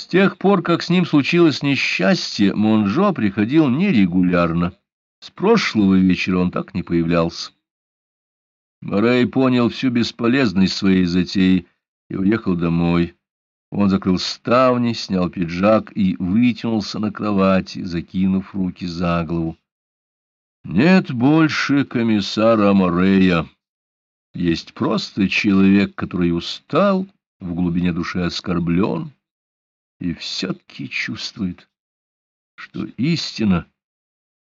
С тех пор, как с ним случилось несчастье, Монжо приходил нерегулярно. С прошлого вечера он так не появлялся. Морей понял всю бесполезность своей затеи и уехал домой. Он закрыл ставни, снял пиджак и вытянулся на кровати, закинув руки за голову. Нет больше комиссара Морея. Есть просто человек, который устал, в глубине души оскорблен и все-таки чувствует, что истина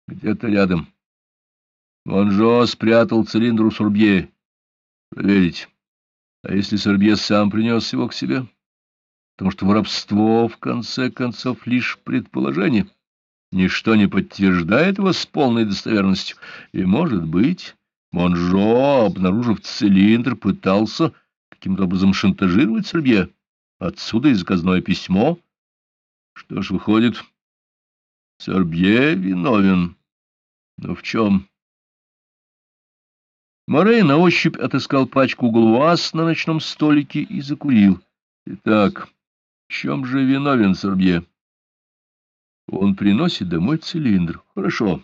где-то рядом. Монжо спрятал цилиндр у Сурбье. Проверить. А если Сорбье сам принес его к себе? Потому что воровство, в конце концов, лишь предположение. Ничто не подтверждает его с полной достоверностью. И, может быть, Монжо, обнаружив цилиндр, пытался каким-то образом шантажировать Сорбье. Отсюда и заказное письмо. Что ж, выходит, Сорбье виновен. Но в чем? Морей на ощупь отыскал пачку глуаз на ночном столике и закурил. Итак, в чем же виновен Сорбье? Он приносит домой цилиндр. Хорошо.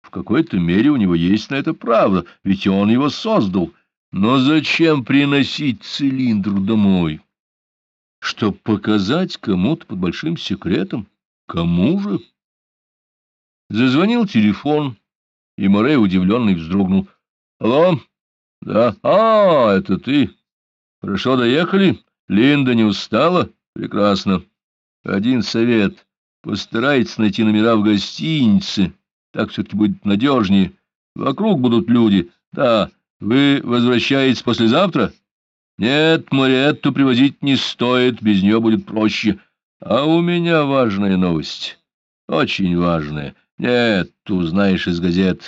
В какой-то мере у него есть на это право, ведь он его создал. Но зачем приносить цилиндр домой? Чтоб показать кому-то под большим секретом? Кому же? Зазвонил телефон, и Морей, удивленный, вздрогнул. — Алло? — Да. — А, это ты. Хорошо доехали? Линда не устала? Прекрасно. Один совет. Постарайтесь найти номера в гостинице. Так все-таки будет надежнее. Вокруг будут люди. Да, вы возвращаетесь послезавтра? Нет, Мариетту привозить не стоит, без нее будет проще. А у меня важная новость. Очень важная. Нет, узнаешь из газет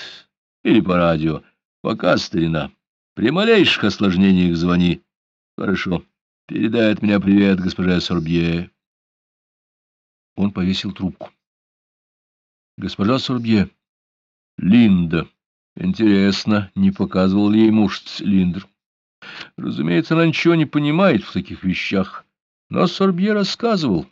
или по радио. Пока, старина. При малейших осложнениях звони. Хорошо. Передай от меня привет госпоже Сорбье. Он повесил трубку. Госпожа Сорбье. Линда. Интересно, не показывал ли ей муж цилиндр? Разумеется, она ничего не понимает в таких вещах, но Сорбье рассказывал.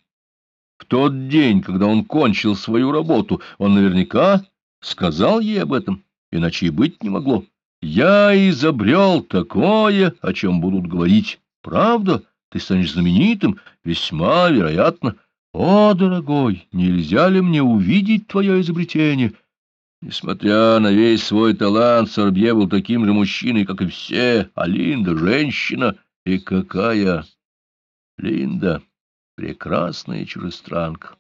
В тот день, когда он кончил свою работу, он наверняка сказал ей об этом, иначе и быть не могло. «Я изобрел такое, о чем будут говорить. Правда? Ты станешь знаменитым? Весьма вероятно. О, дорогой, нельзя ли мне увидеть твое изобретение?» Несмотря на весь свой талант, Сорбье был таким же мужчиной, как и все, а Линда — женщина. И какая Линда! Прекрасная чужестранка!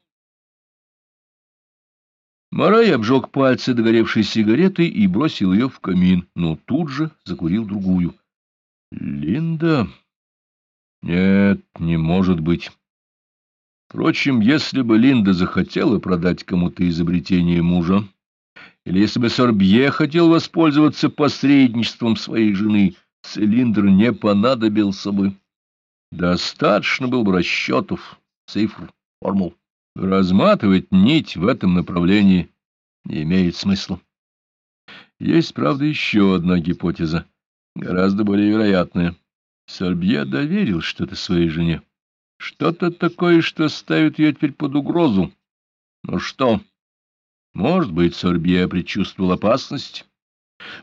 Марай обжег пальцы догоревшей сигаретой и бросил ее в камин, но тут же закурил другую. Линда? Нет, не может быть. Впрочем, если бы Линда захотела продать кому-то изобретение мужа, или если бы Сорбье хотел воспользоваться посредничеством своей жены, цилиндр не понадобился бы. Достаточно было бы расчетов, цифр, формул. Разматывать нить в этом направлении не имеет смысла. Есть, правда, еще одна гипотеза, гораздо более вероятная. Сорбье доверил что-то своей жене. Что-то такое, что ставит ее теперь под угрозу. Ну что? Может быть, Сорбье предчувствовал опасность.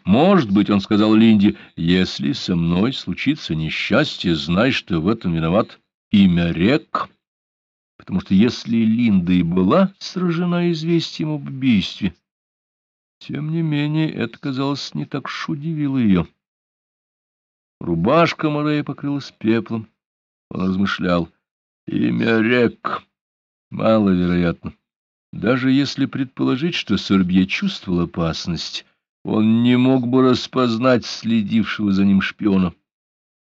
Может быть, он сказал Линде, если со мной случится несчастье, знай, что в этом виноват имя рек. Потому что если Линда и была сражена известием об убийстве, тем не менее это, казалось, не так уж удивило ее. Рубашка Морея покрылась пеплом. Он размышлял. Имя рек маловероятно. Даже если предположить, что Сорбье чувствовал опасность, он не мог бы распознать следившего за ним шпиона.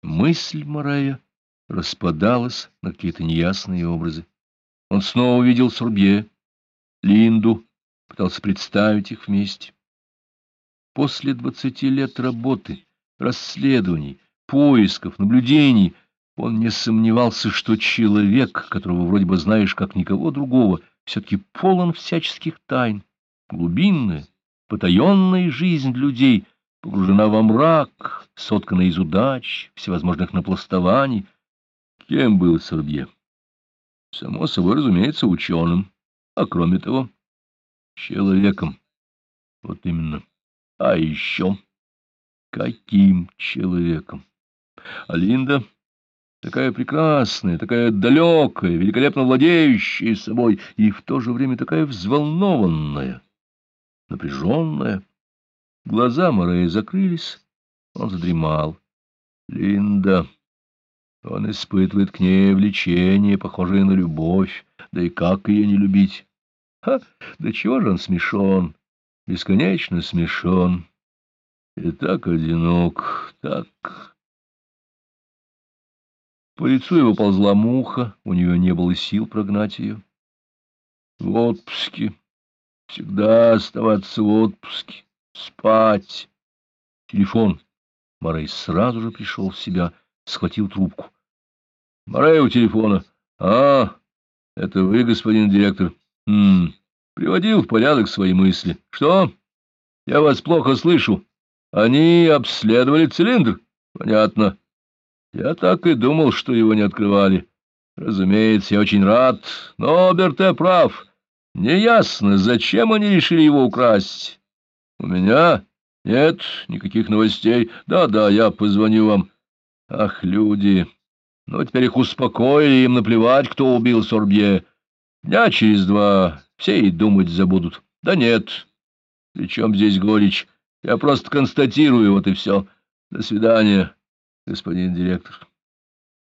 Мысль Морая распадалась на какие-то неясные образы. Он снова увидел Сорбье, Линду, пытался представить их вместе. После двадцати лет работы, расследований, поисков, наблюдений он не сомневался, что человек, которого вроде бы знаешь как никого другого, все-таки полон всяческих тайн. Глубинная, потаенная жизнь людей погружена во мрак, соткана из удач, всевозможных напластований. Кем был Сорбье? Само собой, разумеется, ученым. А кроме того, человеком. Вот именно. А еще каким человеком? А Линда такая прекрасная, такая далекая, великолепно владеющая собой и в то же время такая взволнованная, напряженная. Глаза Морея закрылись, он задремал. Линда... Он испытывает к ней влечение, похожее на любовь, да и как ее не любить? Ха, да чего же он смешон, бесконечно смешон, и так одинок, так... По лицу его ползла муха, у нее не было сил прогнать ее. В отпуске, всегда оставаться в отпуске, спать. Телефон. Морей сразу же пришел в себя — схватил трубку. — Морей у телефона. — А, это вы, господин директор. Хм, приводил в порядок свои мысли. — Что? Я вас плохо слышу. Они обследовали цилиндр. — Понятно. Я так и думал, что его не открывали. Разумеется, я очень рад, но Берте прав. Неясно, зачем они решили его украсть. У меня нет никаких новостей. Да-да, я позвоню вам. Ах, люди! Ну, теперь их успокоили, им наплевать, кто убил Сорбье. Дня через два все и думать забудут. Да нет. Причем здесь горечь? Я просто констатирую, вот и все. До свидания, господин директор.